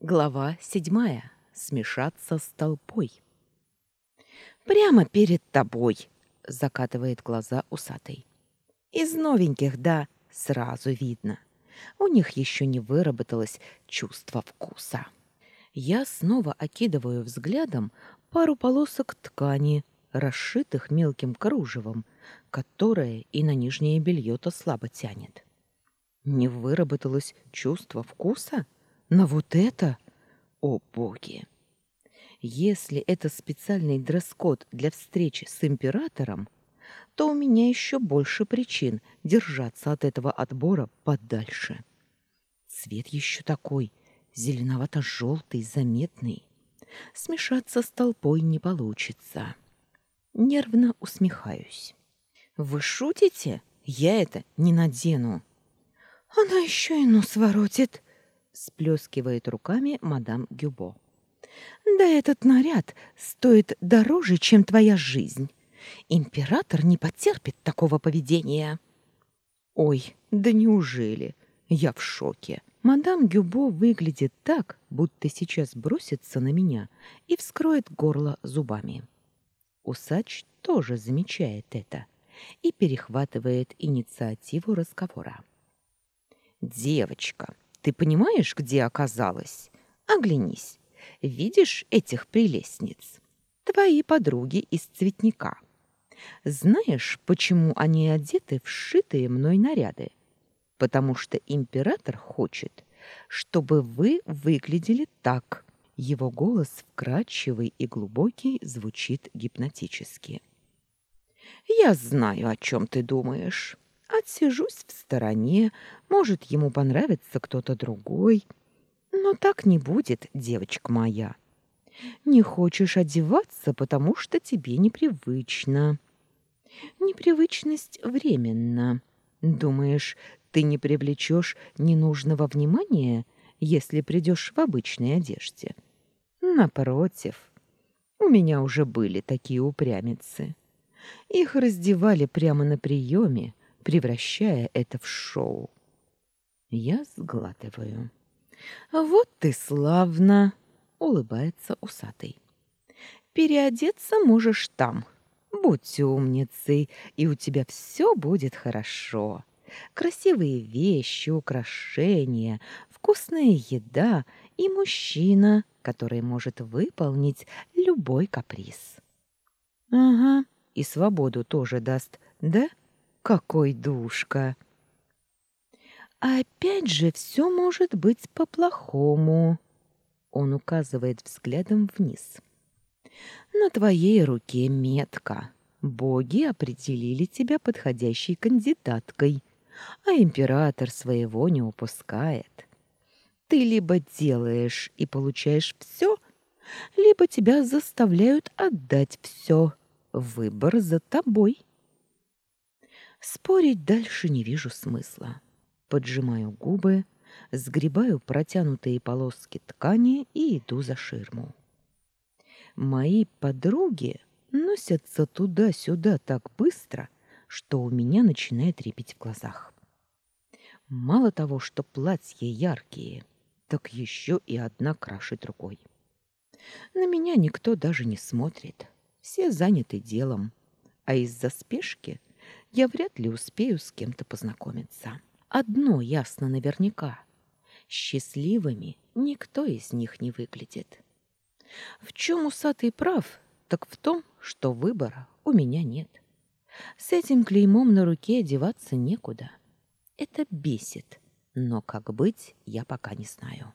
Глава седьмая. Смешаться с толпой. «Прямо перед тобой!» — закатывает глаза усатый. «Из новеньких, да, сразу видно. У них еще не выработалось чувство вкуса». Я снова окидываю взглядом пару полосок ткани, расшитых мелким кружевом, которое и на нижнее белье-то слабо тянет. Не выработалось чувство вкуса? На вот это? О, боги! Если это специальный дресс-код для встречи с императором, то у меня еще больше причин держаться от этого отбора подальше. Цвет еще такой, зеленовато-желтый, заметный. Смешаться с толпой не получится. Нервно усмехаюсь. «Вы шутите? Я это не надену». «Она еще и нос воротит», сплескивает руками мадам Гюбо. Да этот наряд стоит дороже, чем твоя жизнь. Император не потерпит такого поведения. Ой, да неужели? Я в шоке. Мадам Гюбо выглядит так, будто сейчас бросится на меня и вскроет горло зубами. Усач тоже замечает это и перехватывает инициативу разговора. «Девочка, ты понимаешь, где оказалась? Оглянись. Видишь этих прелестниц? Твои подруги из цветника. Знаешь, почему они одеты в сшитые мной наряды? Потому что император хочет, чтобы вы выглядели так. Его голос вкрадчивый и глубокий звучит гипнотически. Я знаю, о чем ты думаешь. Отсижусь в стороне, может, ему понравится кто-то другой. Но так не будет, девочка моя. Не хочешь одеваться, потому что тебе непривычно. Непривычность временна. Думаешь, ты не привлечешь ненужного внимания, если придешь в обычной одежде? Напротив, у меня уже были такие упрямицы. Их раздевали прямо на приеме, превращая это в шоу. Я сглатываю. «Вот ты славно!» — улыбается усатый. «Переодеться можешь там. Будь умницей, и у тебя все будет хорошо. Красивые вещи, украшения, вкусная еда и мужчина, который может выполнить любой каприз». «Ага, и свободу тоже даст, да?» Какой душка! Опять же, все может быть по-плохому. Он указывает взглядом вниз. На твоей руке метка. Боги определили тебя подходящей кандидаткой, а император своего не упускает. Ты либо делаешь и получаешь все, либо тебя заставляют отдать все. Выбор за тобой. Спорить дальше не вижу смысла. Поджимаю губы, сгребаю протянутые полоски ткани и иду за ширму. Мои подруги носятся туда-сюда так быстро, что у меня начинает репить в глазах. Мало того, что платья яркие, так еще и одна краше другой. На меня никто даже не смотрит. Все заняты делом, а из-за спешки я вряд ли успею с кем-то познакомиться. Одно ясно наверняка. Счастливыми никто из них не выглядит. В чем усатый прав, так в том, что выбора у меня нет. С этим клеймом на руке одеваться некуда. Это бесит, но как быть, я пока не знаю.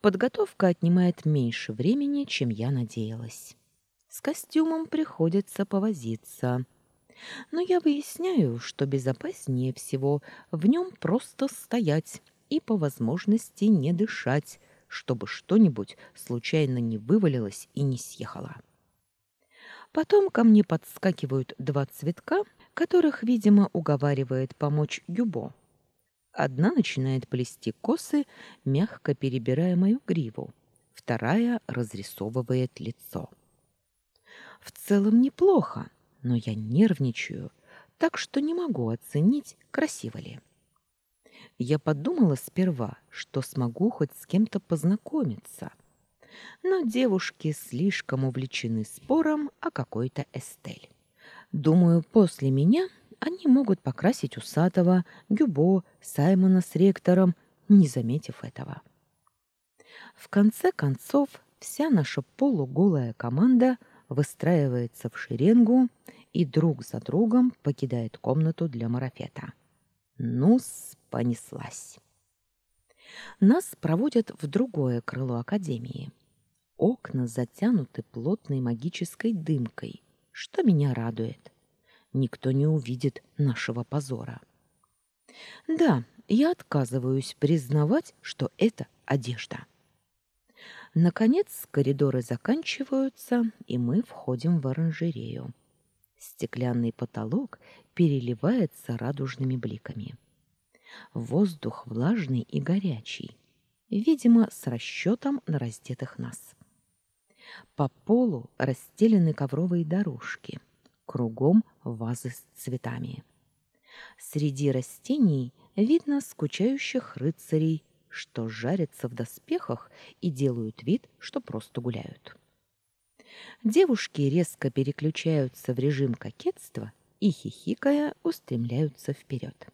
Подготовка отнимает меньше времени, чем я надеялась. С костюмом приходится повозиться — но я выясняю, что безопаснее всего в нем просто стоять и по возможности не дышать, чтобы что-нибудь случайно не вывалилось и не съехало. Потом ко мне подскакивают два цветка, которых, видимо, уговаривает помочь Гюбо. Одна начинает плести косы, мягко перебирая мою гриву, вторая разрисовывает лицо. В целом неплохо, но я нервничаю, так что не могу оценить, красиво ли. Я подумала сперва, что смогу хоть с кем-то познакомиться. Но девушки слишком увлечены спором о какой-то Эстель. Думаю, после меня они могут покрасить Усатого, Гюбо, Саймона с ректором, не заметив этого. В конце концов, вся наша полуголая команда выстраивается в шеренгу и друг за другом покидает комнату для марафета. Ну-с, понеслась. Нас проводят в другое крыло академии. Окна затянуты плотной магической дымкой, что меня радует. Никто не увидит нашего позора. Да, я отказываюсь признавать, что это одежда. Наконец коридоры заканчиваются, и мы входим в оранжерею. Стеклянный потолок переливается радужными бликами. Воздух влажный и горячий, видимо, с расчетом на раздетых нас. По полу расстелены ковровые дорожки, кругом вазы с цветами. Среди растений видно скучающих рыцарей, что жарятся в доспехах и делают вид, что просто гуляют. Девушки резко переключаются в режим кокетства и, хихикая, устремляются вперед.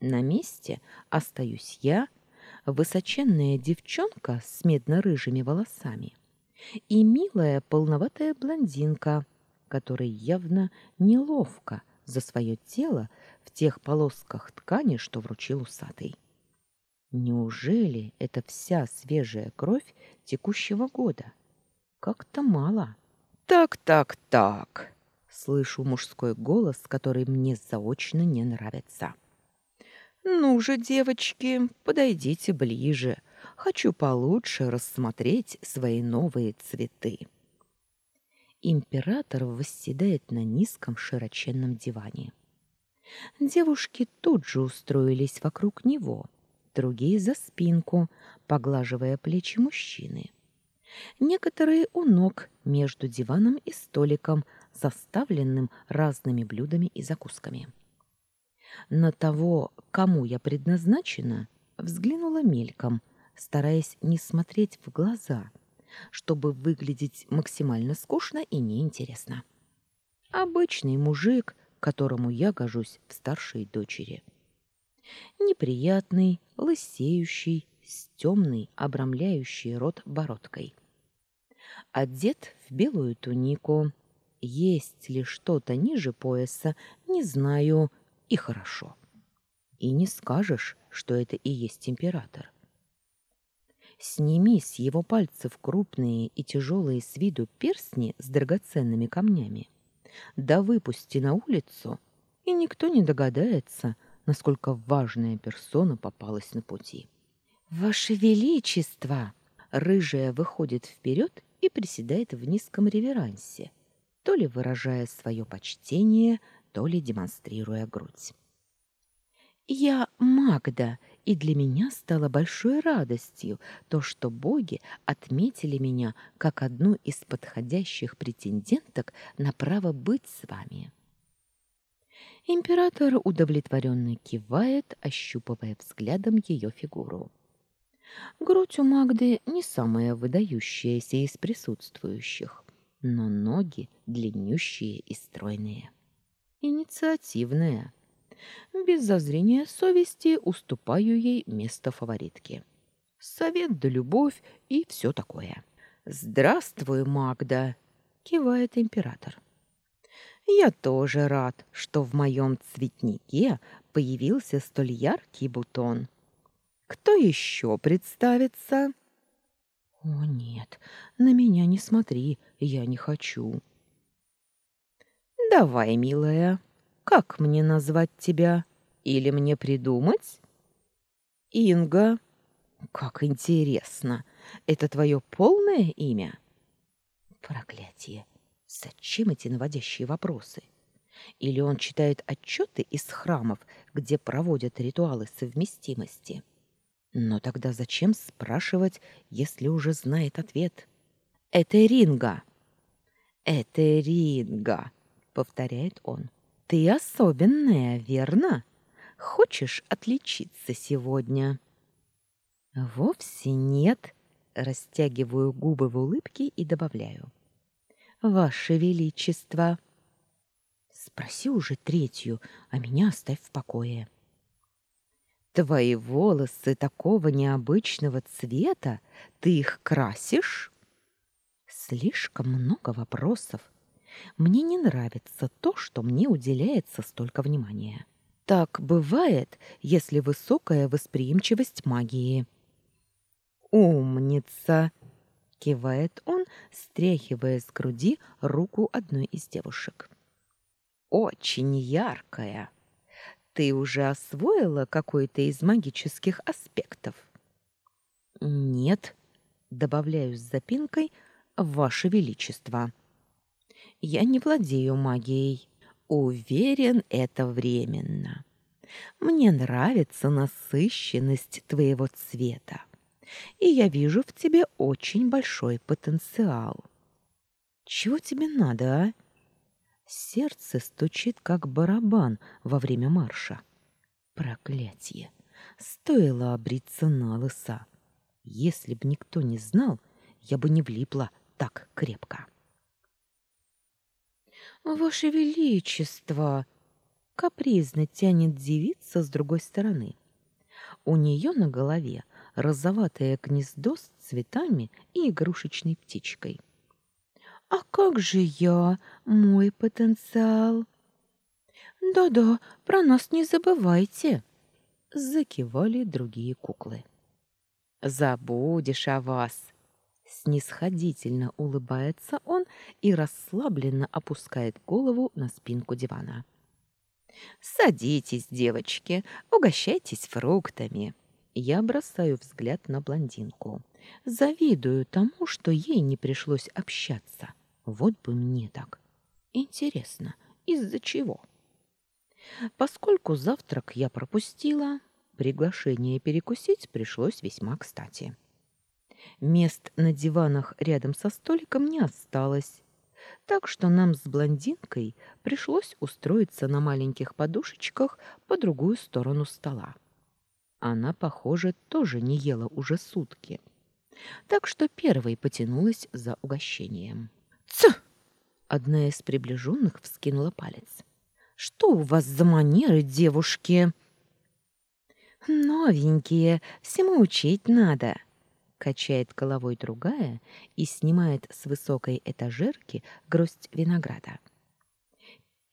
На месте остаюсь я, высоченная девчонка с медно-рыжими волосами и милая полноватая блондинка, которой явно неловко за свое тело в тех полосках ткани, что вручил усатый. Неужели это вся свежая кровь текущего года? Как-то мало. Так, так, так. Слышу мужской голос, который мне заочно не нравится. Ну же, девочки, подойдите ближе. Хочу получше рассмотреть свои новые цветы. Император восседает на низком широченном диване. Девушки тут же устроились вокруг него, другие за спинку, поглаживая плечи мужчины. Некоторые у ног между диваном и столиком, составленным разными блюдами и закусками. На того, кому я предназначена, взглянула мельком, стараясь не смотреть в глаза, чтобы выглядеть максимально скучно и неинтересно. Обычный мужик, которому я гожусь в старшей дочери. Неприятный, лысеющий, с темной, обрамляющей рот бородкой. Одет в белую тунику. Есть ли что-то ниже пояса, не знаю, и хорошо. И не скажешь, что это и есть император. Сними с его пальцев крупные и тяжелые с виду перстни с драгоценными камнями да выпусти на улицу, и никто не догадается, насколько важная персона попалась на пути. «Ваше Величество!» Рыжая выходит вперед и приседает в низком реверансе, то ли выражая свое почтение, то ли демонстрируя грудь. «Я Магда, и для меня стало большой радостью то, что боги отметили меня как одну из подходящих претенденток на право быть с вами. Император удовлетворенно кивает, ощупывая взглядом ее фигуру. Грудь у Магды не самая выдающаяся из присутствующих, но ноги длиннющие и стройные. Инициативная — без зазрения совести уступаю ей место фаворитки. Совет да любовь и все такое. «Здравствуй, Магда!» — кивает император. «Я тоже рад, что в моем цветнике появился столь яркий бутон. Кто еще представится?» «О, нет, на меня не смотри, я не хочу». «Давай, милая, как мне назвать тебя? Или мне придумать? Инга. Как интересно. Это твое полное имя? Проклятие. Зачем эти наводящие вопросы? Или он читает отчеты из храмов, где проводят ритуалы совместимости? Но тогда зачем спрашивать, если уже знает ответ? Это Ринга. Это Ринга, повторяет он. Ты особенная, верно? Хочешь отличиться сегодня? Вовсе нет, растягиваю губы в улыбке и добавляю. Ваше величество. Спроси уже третью, а меня оставь в покое. Твои волосы такого необычного цвета, ты их красишь? Слишком много вопросов. Мне не нравится то, что мне уделяется столько внимания. Так бывает, если высокая восприимчивость магии. Умница, кивает он, стряхивая с груди руку одной из девушек. Очень яркая. Ты уже освоила какой-то из магических аспектов? Нет, добавляю с запинкой, ваше величество. Я не владею магией. Уверен, это временно. Мне нравится насыщенность твоего цвета, и я вижу в тебе очень большой потенциал. Чего тебе надо, а? Сердце стучит, как барабан во время марша. Проклятье! Стоило обриться на лыса. Если б никто не знал, я бы не влипла так крепко. «Ваше Величество!» — капризно тянет девица с другой стороны. У нее на голове розоватое гнездо с цветами и игрушечной птичкой. А как же я, мой потенциал? Да-да, про нас не забывайте, закивали другие куклы. Забудешь о вас. Снисходительно улыбается он и расслабленно опускает голову на спинку дивана. Садитесь, девочки, угощайтесь фруктами. Я бросаю взгляд на блондинку. Завидую тому, что ей не пришлось общаться. Вот бы мне так. Интересно, из-за чего? Поскольку завтрак я пропустила, приглашение перекусить пришлось весьма кстати. Мест на диванах рядом со столиком не осталось, так что нам с блондинкой пришлось устроиться на маленьких подушечках по другую сторону стола. Она, похоже, тоже не ела уже сутки, так что первой потянулась за угощением. Ц! Одна из приближенных вскинула палец. Что у вас за манеры, девушки? Новенькие, всему учить надо. Качает головой другая и снимает с высокой этажерки гроздь винограда.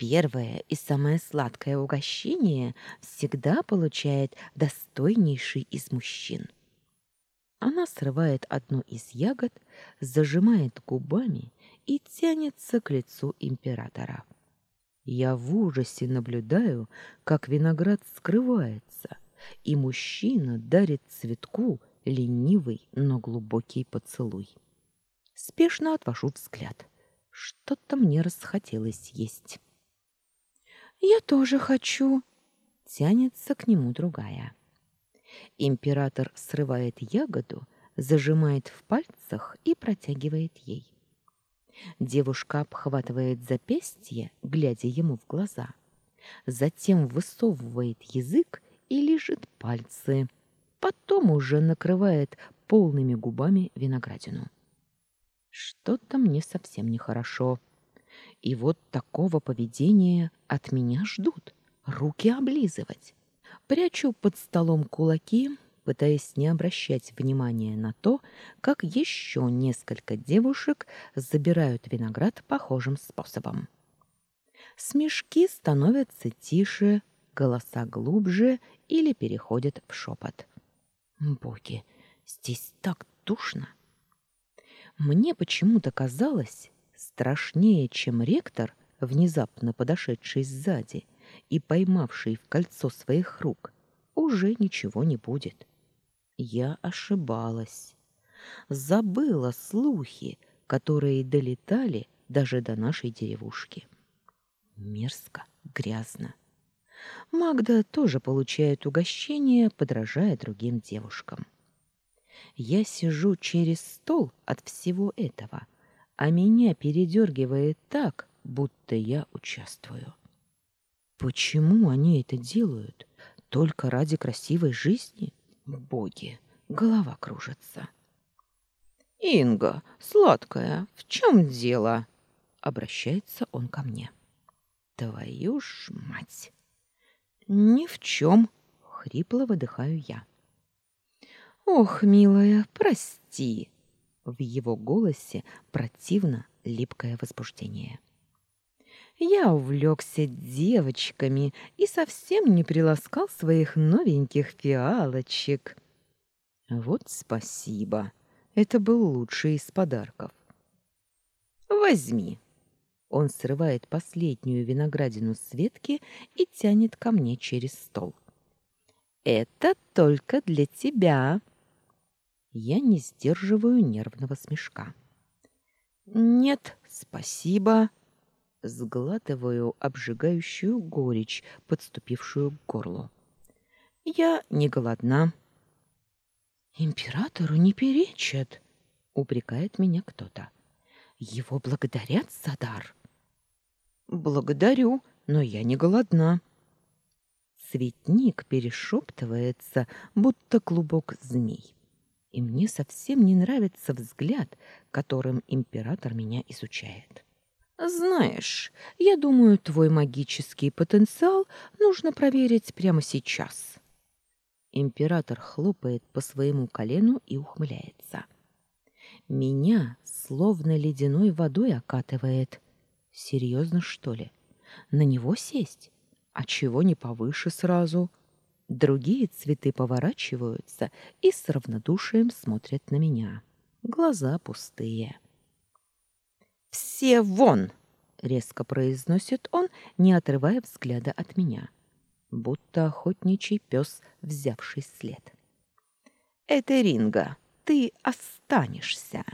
Первое и самое сладкое угощение всегда получает достойнейший из мужчин. Она срывает одну из ягод, зажимает губами и тянется к лицу императора. Я в ужасе наблюдаю, как виноград скрывается, и мужчина дарит цветку ленивый, но глубокий поцелуй. Спешно отвожу взгляд. Что-то мне расхотелось есть. «Я тоже хочу», — тянется к нему другая. Император срывает ягоду, зажимает в пальцах и протягивает ей. Девушка обхватывает запястье, глядя ему в глаза. Затем высовывает язык и лижет пальцы. Потом уже накрывает полными губами виноградину. Что-то мне совсем нехорошо. И вот такого поведения от меня ждут. Руки облизывать. Прячу под столом кулаки, пытаясь не обращать внимания на то, как еще несколько девушек забирают виноград похожим способом. Смешки становятся тише, голоса глубже или переходят в шепот. Боги, здесь так душно. Мне почему-то казалось, страшнее, чем ректор, внезапно подошедший сзади и поймавший в кольцо своих рук, уже ничего не будет. Я ошибалась. Забыла слухи, которые долетали даже до нашей деревушки. Мерзко, грязно. Магда тоже получает угощение, подражая другим девушкам. Я сижу через стол от всего этого, а меня передергивает так, будто я участвую. Почему они это делают? Только ради красивой жизни? Боги, голова кружится. «Инга, сладкая, в чем дело?» Обращается он ко мне. «Твою ж мать!» «Ни в чем!» — хрипло выдыхаю я. «Ох, милая, прости!» В его голосе противно липкое возбуждение. Я увлекся девочками и совсем не приласкал своих новеньких фиалочек. Вот спасибо. Это был лучший из подарков. Возьми. Он срывает последнюю виноградину с ветки и тянет ко мне через стол. Это только для тебя. Я не сдерживаю нервного смешка. Нет, спасибо. Сглатываю обжигающую горечь, подступившую к горлу. Я не голодна. Императору не перечат, упрекает меня кто-то. Его благодарят за дар. Благодарю, но я не голодна. Цветник перешептывается, будто клубок змей. И мне совсем не нравится взгляд, которым император меня изучает. Знаешь, я думаю, твой магический потенциал нужно проверить прямо сейчас. Император хлопает по своему колену и ухмыляется. Меня словно ледяной водой окатывает. Серьезно, что ли? На него сесть? А чего не повыше сразу? Другие цветы поворачиваются и с равнодушием смотрят на меня. Глаза пустые. «Все вон!» — резко произносит он, не отрывая взгляда от меня, будто охотничий пес, взявший след. «Это Ринга, ты останешься!»